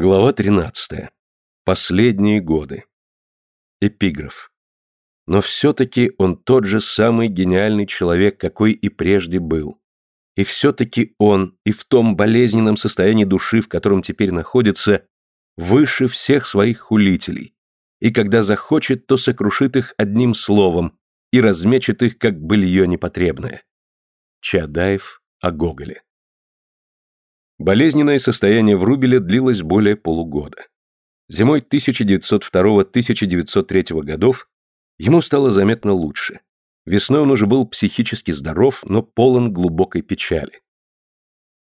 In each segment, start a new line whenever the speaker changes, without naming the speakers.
Глава 13. Последние годы. Эпиграф. Но все-таки он тот же самый гениальный человек, какой и прежде был. И все-таки он, и в том болезненном состоянии души, в котором теперь находится, выше всех своих хулителей. И когда захочет, то сокрушит их одним словом и размечет их, как былье непотребное. Чадаев о Гоголе. Болезненное состояние Врубеля длилось более полугода. Зимой 1902-1903 годов ему стало заметно лучше. Весной он уже был психически здоров, но полон глубокой печали.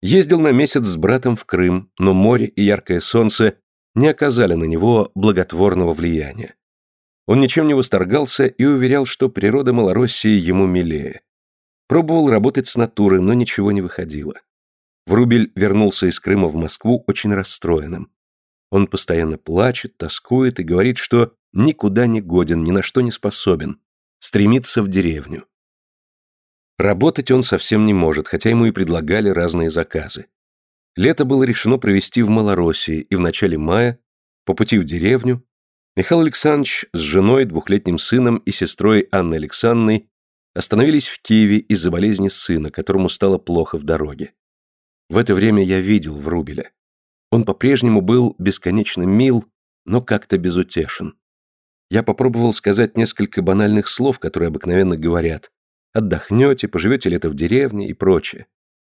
Ездил на месяц с братом в Крым, но море и яркое солнце не оказали на него благотворного влияния. Он ничем не восторгался и уверял, что природа Малороссии ему милее. Пробовал работать с натуры, но ничего не выходило. Врубель вернулся из Крыма в Москву очень расстроенным. Он постоянно плачет, тоскует и говорит, что никуда не годен, ни на что не способен, стремится в деревню. Работать он совсем не может, хотя ему и предлагали разные заказы. Лето было решено провести в Малороссии, и в начале мая, по пути в деревню, Михаил Александрович с женой, двухлетним сыном и сестрой Анной Александровной остановились в Киеве из-за болезни сына, которому стало плохо в дороге. В это время я видел Врубеля. Он по-прежнему был бесконечно мил, но как-то безутешен. Я попробовал сказать несколько банальных слов, которые обыкновенно говорят. Отдохнете, поживете лето в деревне и прочее.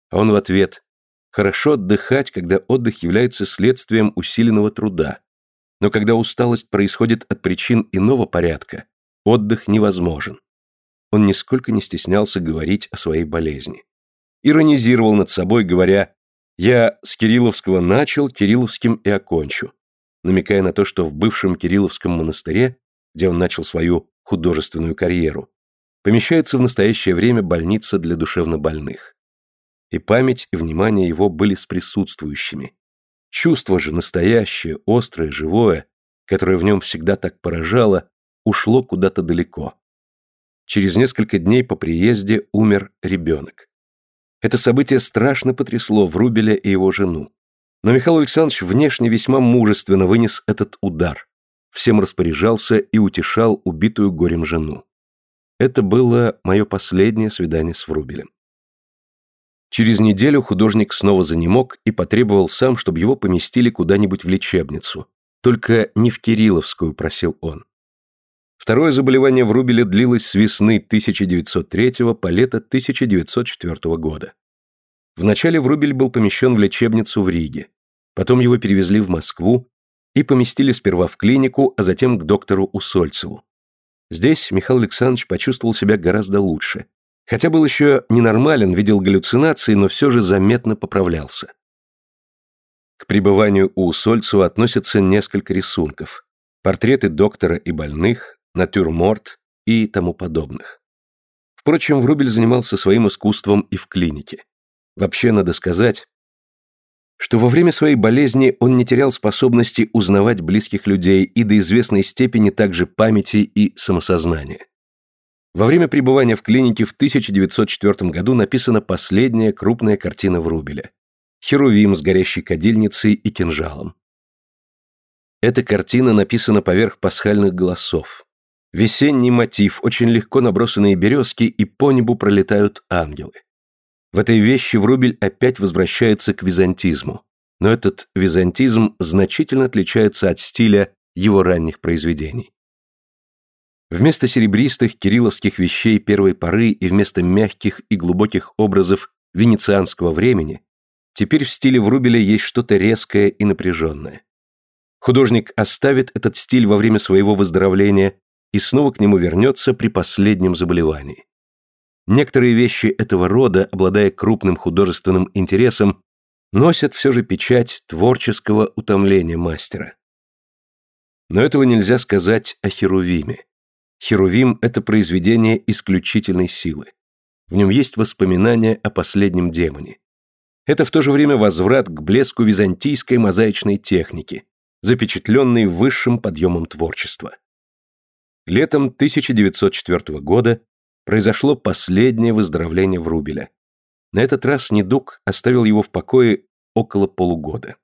А он в ответ «Хорошо отдыхать, когда отдых является следствием усиленного труда. Но когда усталость происходит от причин иного порядка, отдых невозможен». Он нисколько не стеснялся говорить о своей болезни иронизировал над собой, говоря «Я с Кирилловского начал, Кирилловским и окончу», намекая на то, что в бывшем Кирилловском монастыре, где он начал свою художественную карьеру, помещается в настоящее время больница для душевнобольных. И память, и внимание его были с присутствующими. Чувство же настоящее, острое, живое, которое в нем всегда так поражало, ушло куда-то далеко. Через несколько дней по приезде умер ребенок. Это событие страшно потрясло Врубеля и его жену. Но Михаил Александрович внешне весьма мужественно вынес этот удар. Всем распоряжался и утешал убитую горем жену. Это было мое последнее свидание с Врубелем. Через неделю художник снова занемог и потребовал сам, чтобы его поместили куда-нибудь в лечебницу. Только не в Кирилловскую, просил он. Второе заболевание Врубеля длилось с весны 1903 по лето 1904 года. Вначале Врубель был помещен в лечебницу в Риге, потом его перевезли в Москву и поместили сперва в клинику, а затем к доктору Усольцеву. Здесь Михаил Александрович почувствовал себя гораздо лучше. Хотя был еще ненормален, видел галлюцинации, но все же заметно поправлялся. К пребыванию у Усольцева относятся несколько рисунков. Портреты доктора и больных, натюрморт и тому подобных. Впрочем, Врубель занимался своим искусством и в клинике. Вообще, надо сказать, что во время своей болезни он не терял способности узнавать близких людей и до известной степени также памяти и самосознания. Во время пребывания в клинике в 1904 году написана последняя крупная картина Врубеля «Херувим с горящей кадильницей и кинжалом». Эта картина написана поверх пасхальных голосов. Весенний мотив, очень легко набросанные березки, и по небу пролетают ангелы. В этой вещи Врубель опять возвращается к византизму, но этот византизм значительно отличается от стиля его ранних произведений. Вместо серебристых кирилловских вещей первой поры и вместо мягких и глубоких образов венецианского времени, теперь в стиле Врубеля есть что-то резкое и напряженное. Художник оставит этот стиль во время своего выздоровления и снова к нему вернется при последнем заболевании. Некоторые вещи этого рода, обладая крупным художественным интересом, носят все же печать творческого утомления мастера. Но этого нельзя сказать о Херувиме. Херувим – это произведение исключительной силы. В нем есть воспоминания о последнем демоне. Это в то же время возврат к блеску византийской мозаичной техники, запечатленной высшим подъемом творчества. Летом 1904 года произошло последнее выздоровление Врубеля. На этот раз недуг оставил его в покое около полугода.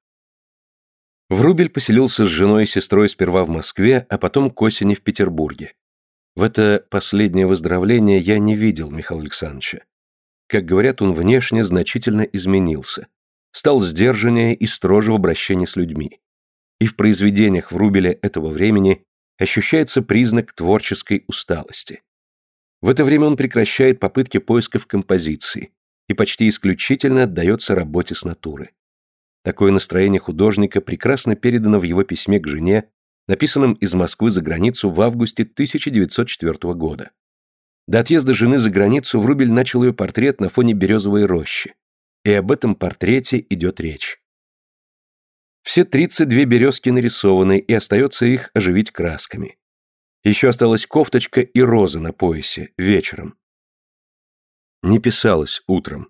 Врубель поселился с женой и сестрой сперва в Москве, а потом к осени в Петербурге. В это последнее выздоровление я не видел Михаила Александровича. Как говорят, он внешне значительно изменился. Стал сдержаннее и строже в обращении с людьми. И в произведениях Врубеля этого времени ощущается признак творческой усталости. В это время он прекращает попытки поисков композиции и почти исключительно отдается работе с натуры. Такое настроение художника прекрасно передано в его письме к жене, написанном из Москвы за границу в августе 1904 года. До отъезда жены за границу Врубель начал ее портрет на фоне березовой рощи. И об этом портрете идет речь. Все 32 березки нарисованы, и остается их оживить красками. Еще осталась кофточка и роза на поясе, вечером. Не писалось утром.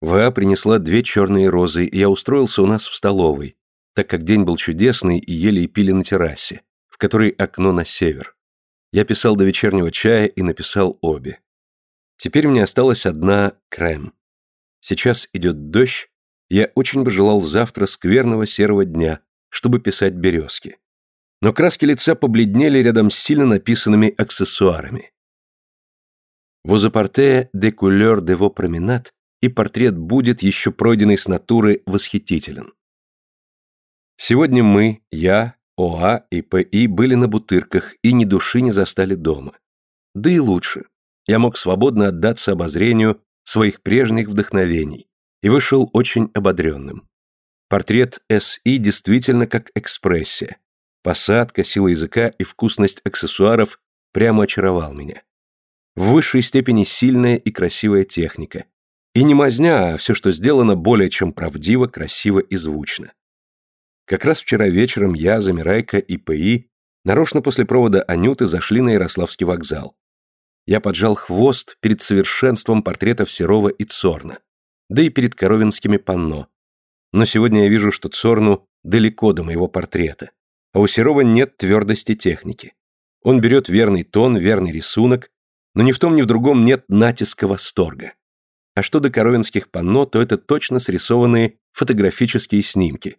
ВА принесла две черные розы, и я устроился у нас в столовой, так как день был чудесный и ели и пили на террасе, в которой окно на север. Я писал до вечернего чая и написал обе. Теперь мне осталась одна крем. Сейчас идет дождь, я очень бы желал завтра скверного серого дня, чтобы писать березки. Но краски лица побледнели рядом с сильно написанными аксессуарами. Возапорте де кулер де во променад и портрет будет, еще пройденный с натуры, восхитителен. Сегодня мы, я, ОА и ПИ были на бутырках и ни души не застали дома. Да и лучше. Я мог свободно отдаться обозрению своих прежних вдохновений и вышел очень ободренным. Портрет СИ действительно как экспрессия. Посадка, сила языка и вкусность аксессуаров прямо очаровал меня. В высшей степени сильная и красивая техника, и не мазня, а все, что сделано, более чем правдиво, красиво и звучно. Как раз вчера вечером я, Замирайка и ПИ нарочно после провода Анюты зашли на Ярославский вокзал. Я поджал хвост перед совершенством портретов Серова и Цорна, да и перед коровинскими панно. Но сегодня я вижу, что Цорну далеко до моего портрета, а у Серова нет твердости техники. Он берет верный тон, верный рисунок, но ни в том, ни в другом нет натиска восторга. А что до коровинских панно, то это точно срисованные фотографические снимки.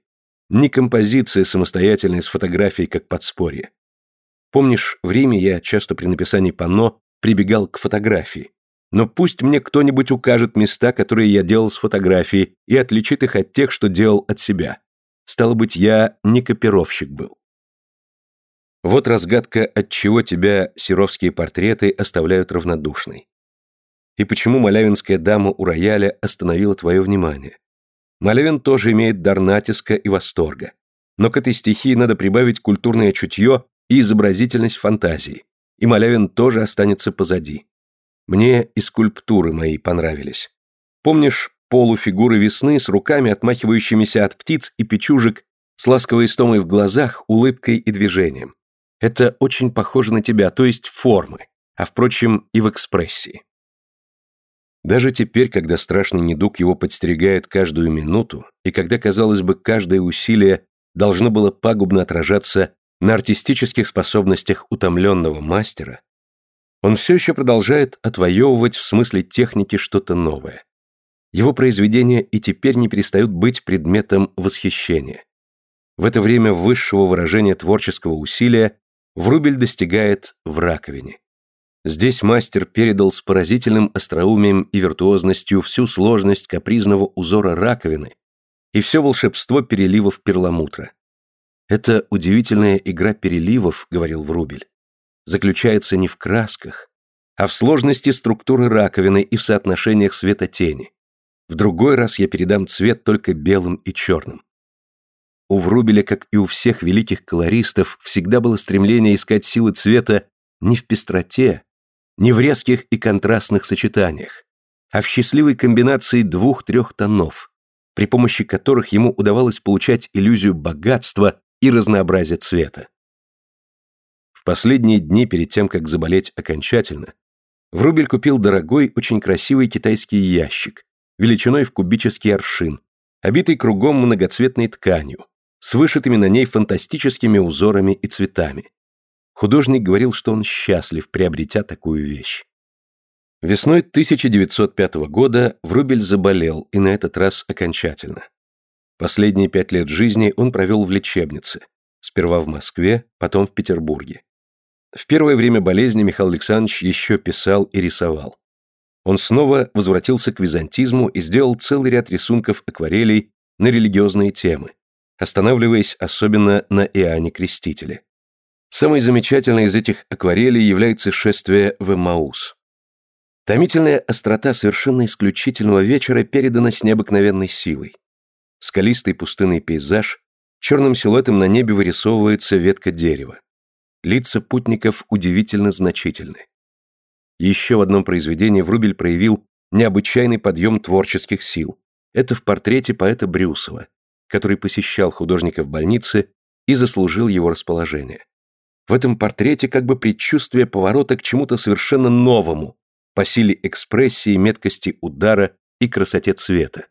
Не композиция самостоятельная с фотографией как подспорье. Помнишь, в Риме я часто при написании панно прибегал к фотографии. Но пусть мне кто-нибудь укажет места, которые я делал с фотографией, и отличит их от тех, что делал от себя. Стало быть, я не копировщик был. Вот разгадка, от чего тебя серовские портреты оставляют равнодушной и почему малявинская дама у рояля остановила твое внимание. Малявин тоже имеет дар натиска и восторга. Но к этой стихии надо прибавить культурное чутье и изобразительность фантазии, и Малявин тоже останется позади. Мне и скульптуры мои понравились. Помнишь полуфигуры весны с руками, отмахивающимися от птиц и печужек, с ласковой стомой в глазах, улыбкой и движением? Это очень похоже на тебя, то есть формы, а впрочем и в экспрессии. Даже теперь, когда страшный недуг его подстерегает каждую минуту, и когда, казалось бы, каждое усилие должно было пагубно отражаться на артистических способностях утомленного мастера, он все еще продолжает отвоевывать в смысле техники что-то новое. Его произведения и теперь не перестают быть предметом восхищения. В это время высшего выражения творческого усилия Врубель достигает в раковине. Здесь мастер передал с поразительным остроумием и виртуозностью всю сложность капризного узора раковины и все волшебство переливов перламутра. «Это удивительная игра переливов», — говорил Врубель, заключается не в красках, а в сложности структуры раковины и в соотношениях света-тени. В другой раз я передам цвет только белым и черным. У Врубеля, как и у всех великих колористов, всегда было стремление искать силы цвета не в пестроте, не в резких и контрастных сочетаниях, а в счастливой комбинации двух-трех тонов, при помощи которых ему удавалось получать иллюзию богатства и разнообразия цвета. Последние дни перед тем, как заболеть окончательно, Врубель купил дорогой, очень красивый китайский ящик, величиной в кубический аршин, обитый кругом многоцветной тканью, с вышитыми на ней фантастическими узорами и цветами. Художник говорил, что он счастлив, приобретя такую вещь. Весной 1905 года Врубель заболел, и на этот раз окончательно. Последние пять лет жизни он провел в лечебнице, сперва в Москве, потом в Петербурге. В первое время болезни Михаил Александрович еще писал и рисовал. Он снова возвратился к византизму и сделал целый ряд рисунков акварелей на религиозные темы, останавливаясь особенно на Иоанне Крестителе. Самой замечательной из этих акварелей является шествие в Эммаус. Томительная острота совершенно исключительного вечера передана с необыкновенной силой. Скалистый пустынный пейзаж, черным силуэтом на небе вырисовывается ветка дерева. Лица путников удивительно значительны. Еще в одном произведении Врубель проявил необычайный подъем творческих сил. Это в портрете поэта Брюсова, который посещал художника в больнице и заслужил его расположение. В этом портрете как бы предчувствие поворота к чему-то совершенно новому, по силе экспрессии, меткости удара и красоте цвета.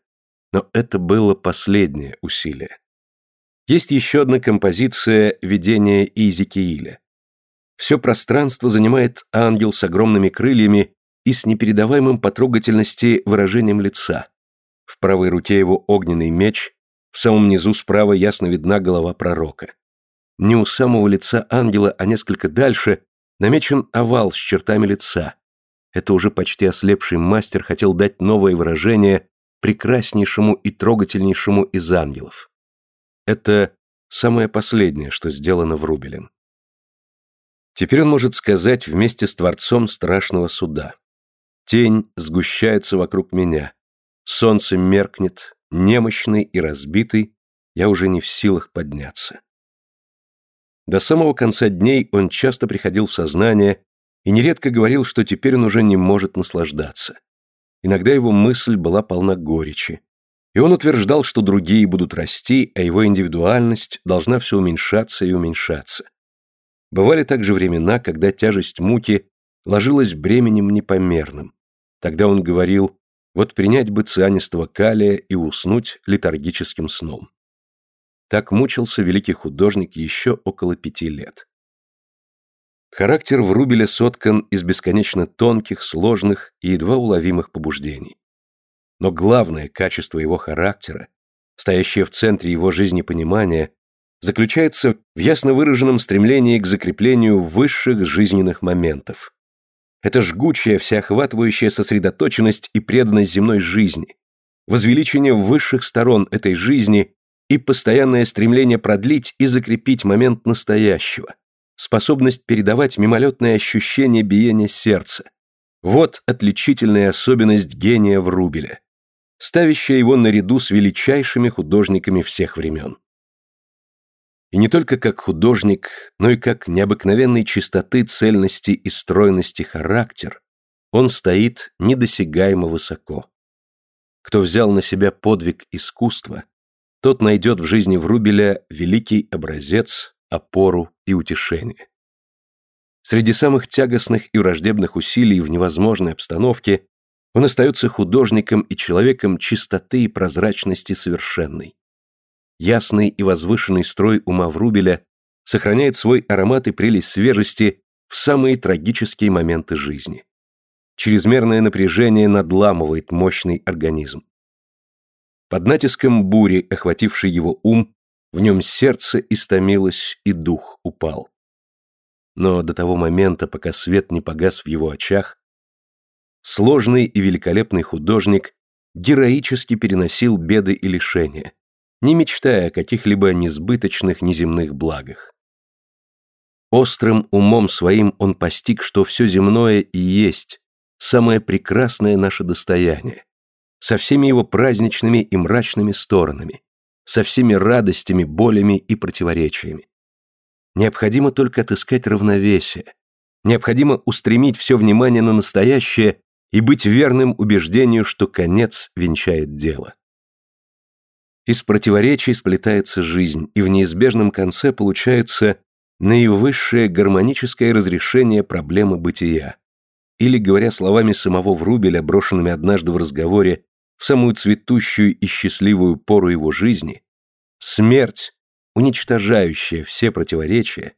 Но это было последнее усилие. Есть еще одна композиция «Видение Изикииля». Все пространство занимает ангел с огромными крыльями и с непередаваемым по трогательности выражением лица. В правой руке его огненный меч, в самом низу справа ясно видна голова пророка. Не у самого лица ангела, а несколько дальше намечен овал с чертами лица. Это уже почти ослепший мастер хотел дать новое выражение прекраснейшему и трогательнейшему из ангелов. Это самое последнее, что сделано Врубелем. Теперь он может сказать вместе с Творцом страшного суда. Тень сгущается вокруг меня. Солнце меркнет, немощный и разбитый, я уже не в силах подняться. До самого конца дней он часто приходил в сознание и нередко говорил, что теперь он уже не может наслаждаться. Иногда его мысль была полна горечи, и он утверждал, что другие будут расти, а его индивидуальность должна все уменьшаться и уменьшаться. Бывали также времена, когда тяжесть муки ложилась бременем непомерным. Тогда он говорил, вот принять бы цианистого калия и уснуть летаргическим сном. Так мучился великий художник еще около пяти лет. Характер Врубеля соткан из бесконечно тонких, сложных и едва уловимых побуждений. Но главное качество его характера, стоящее в центре его жизнепонимания, заключается в ясно выраженном стремлении к закреплению высших жизненных моментов. Это жгучая, всеохватывающая сосредоточенность и преданность земной жизни, возвеличение высших сторон этой жизни и постоянное стремление продлить и закрепить момент настоящего, способность передавать мимолетные ощущения биения сердца. Вот отличительная особенность гения Врубеля, ставящая его наряду с величайшими художниками всех времен. И не только как художник, но и как необыкновенной чистоты, цельности и стройности характер, он стоит недосягаемо высоко. Кто взял на себя подвиг искусства, тот найдет в жизни Врубеля великий образец, опору и утешение. Среди самых тягостных и враждебных усилий в невозможной обстановке он остается художником и человеком чистоты и прозрачности совершенной. Ясный и возвышенный строй ума Врубеля сохраняет свой аромат и прелесть свежести в самые трагические моменты жизни. Чрезмерное напряжение надламывает мощный организм. Под натиском бури, охватившей его ум, в нем сердце истомилось и дух упал. Но до того момента, пока свет не погас в его очах, сложный и великолепный художник героически переносил беды и лишения, не мечтая о каких-либо несбыточных неземных благах. Острым умом своим он постиг, что все земное и есть самое прекрасное наше достояние, со всеми его праздничными и мрачными сторонами, со всеми радостями, болями и противоречиями. Необходимо только отыскать равновесие, необходимо устремить все внимание на настоящее и быть верным убеждению, что конец венчает дело. Из противоречий сплетается жизнь, и в неизбежном конце получается наивысшее гармоническое разрешение проблемы бытия. Или, говоря словами самого Врубеля, брошенными однажды в разговоре в самую цветущую и счастливую пору его жизни, смерть, уничтожающая все противоречия,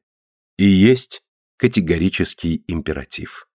и есть категорический императив.